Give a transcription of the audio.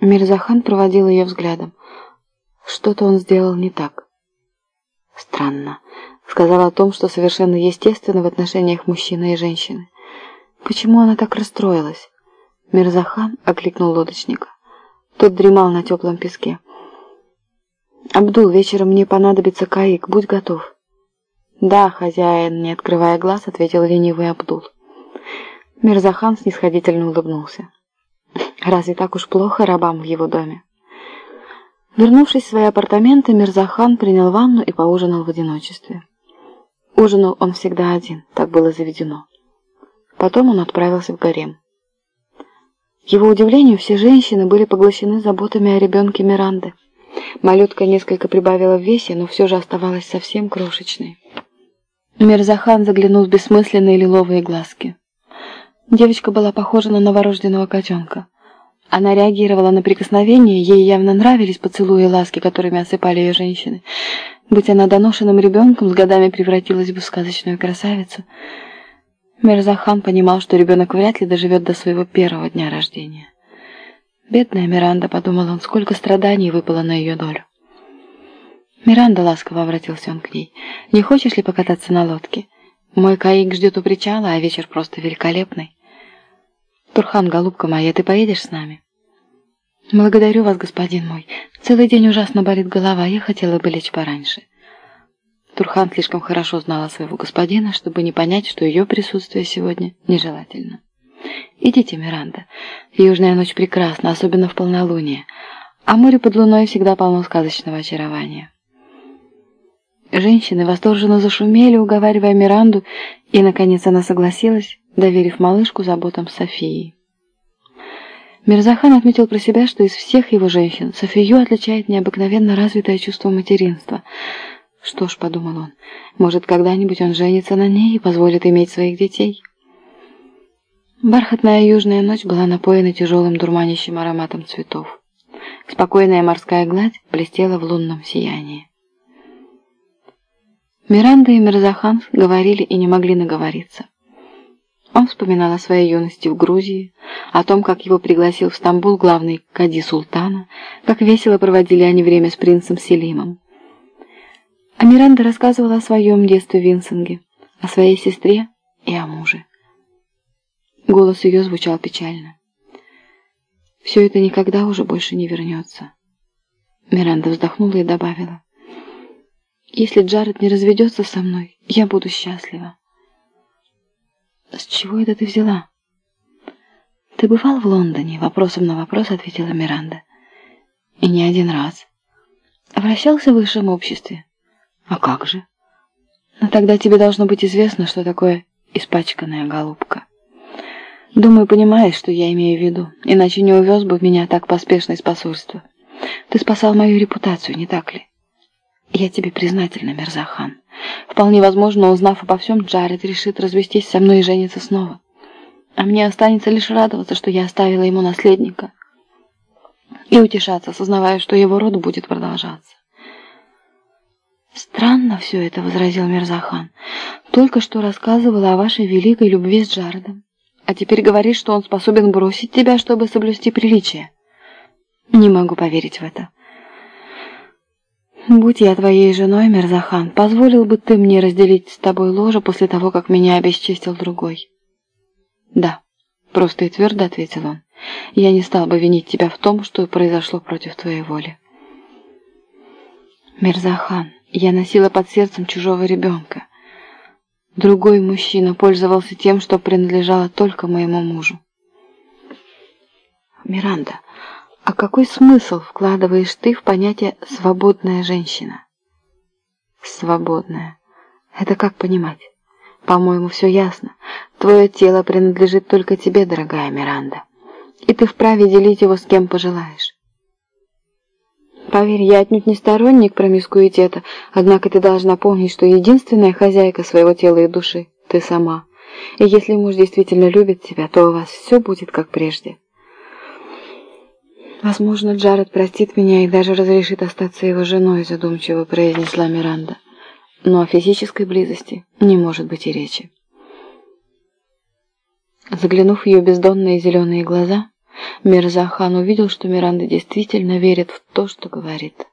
Мирзахан проводил ее взглядом. Что-то он сделал не так. Странно. Сказал о том, что совершенно естественно в отношениях мужчины и женщины. Почему она так расстроилась? Мирзахан окликнул лодочника. Тот дремал на теплом песке. «Абдул, вечером мне понадобится каик, будь готов». «Да, хозяин», не открывая глаз, ответил ленивый Абдул. Мирзахан снисходительно улыбнулся. «Разве так уж плохо рабам в его доме?» Вернувшись в свои апартаменты, Мирзахан принял ванну и поужинал в одиночестве. Ужинал он всегда один, так было заведено. Потом он отправился в гарем. К его удивлению, все женщины были поглощены заботами о ребенке Миранды. Малютка несколько прибавила в весе, но все же оставалась совсем крошечной. Мирзахан заглянул в бессмысленные лиловые глазки. Девочка была похожа на новорожденного котенка. Она реагировала на прикосновения, ей явно нравились поцелуи и ласки, которыми осыпали ее женщины. Быть она доношенным ребенком, с годами превратилась бы в сказочную красавицу. Мирзахан понимал, что ребенок вряд ли доживет до своего первого дня рождения. «Бедная Миранда», — подумал он, — «сколько страданий выпало на ее долю». «Миранда», — ласково обратился он к ней, — «не хочешь ли покататься на лодке? Мой каик ждет у причала, а вечер просто великолепный». «Турхан, голубка моя, ты поедешь с нами?» «Благодарю вас, господин мой. Целый день ужасно болит голова, я хотела бы лечь пораньше». Турхан слишком хорошо знала своего господина, чтобы не понять, что ее присутствие сегодня нежелательно. «Идите, Миранда. Южная ночь прекрасна, особенно в полнолуние, а море под луной всегда полно сказочного очарования». Женщины восторженно зашумели, уговаривая Миранду, и, наконец, она согласилась, доверив малышку заботам Софии. Мирзахан отметил про себя, что из всех его женщин Софию отличает необыкновенно развитое чувство материнства. Что ж, подумал он, может, когда-нибудь он женится на ней и позволит иметь своих детей. Бархатная южная ночь была напоена тяжелым дурманящим ароматом цветов. Спокойная морская гладь блестела в лунном сиянии. Миранда и Мирзахан говорили и не могли наговориться. Он вспоминал о своей юности в Грузии, о том, как его пригласил в Стамбул главный кади султана, как весело проводили они время с принцем Селимом. А Миранда рассказывала о своем детстве в Винсинге, о своей сестре и о муже. Голос ее звучал печально. «Все это никогда уже больше не вернется». Миранда вздохнула и добавила. Если Джаред не разведется со мной, я буду счастлива. С чего это ты взяла? Ты бывал в Лондоне? Вопросом на вопрос ответила Миранда. И не один раз. Вращался в высшем обществе. А как же? Но тогда тебе должно быть известно, что такое испачканная голубка. Думаю, понимаешь, что я имею в виду, иначе не увез бы меня так поспешно из посольства. Ты спасал мою репутацию, не так ли? «Я тебе признательна, Мерзахан. Вполне возможно, узнав обо всем, Джаред решит развестись со мной и жениться снова. А мне останется лишь радоваться, что я оставила ему наследника, и утешаться, осознавая, что его род будет продолжаться». «Странно все это», — возразил Мерзахан. «Только что рассказывала о вашей великой любви с Джаредом, а теперь говоришь, что он способен бросить тебя, чтобы соблюсти приличие». «Не могу поверить в это». «Будь я твоей женой, Мирзахан, позволил бы ты мне разделить с тобой ложе после того, как меня обесчестил другой?» «Да», — просто и твердо ответил он. «Я не стал бы винить тебя в том, что произошло против твоей воли». «Мирзахан, я носила под сердцем чужого ребенка. Другой мужчина пользовался тем, что принадлежало только моему мужу». «Миранда, а какой смысл вкладываешь ты в понятие «свободная женщина»? Свободная. Это как понимать? По-моему, все ясно. Твое тело принадлежит только тебе, дорогая Миранда. И ты вправе делить его с кем пожелаешь. Поверь, я отнюдь не сторонник промискуитета, однако ты должна помнить, что единственная хозяйка своего тела и души – ты сама. И если муж действительно любит тебя, то у вас все будет как прежде. «Возможно, Джаред простит меня и даже разрешит остаться его женой», задумчиво произнесла Миранда. «Но о физической близости не может быть и речи». Заглянув в ее бездонные зеленые глаза, Мирзахан увидел, что Миранда действительно верит в то, что говорит.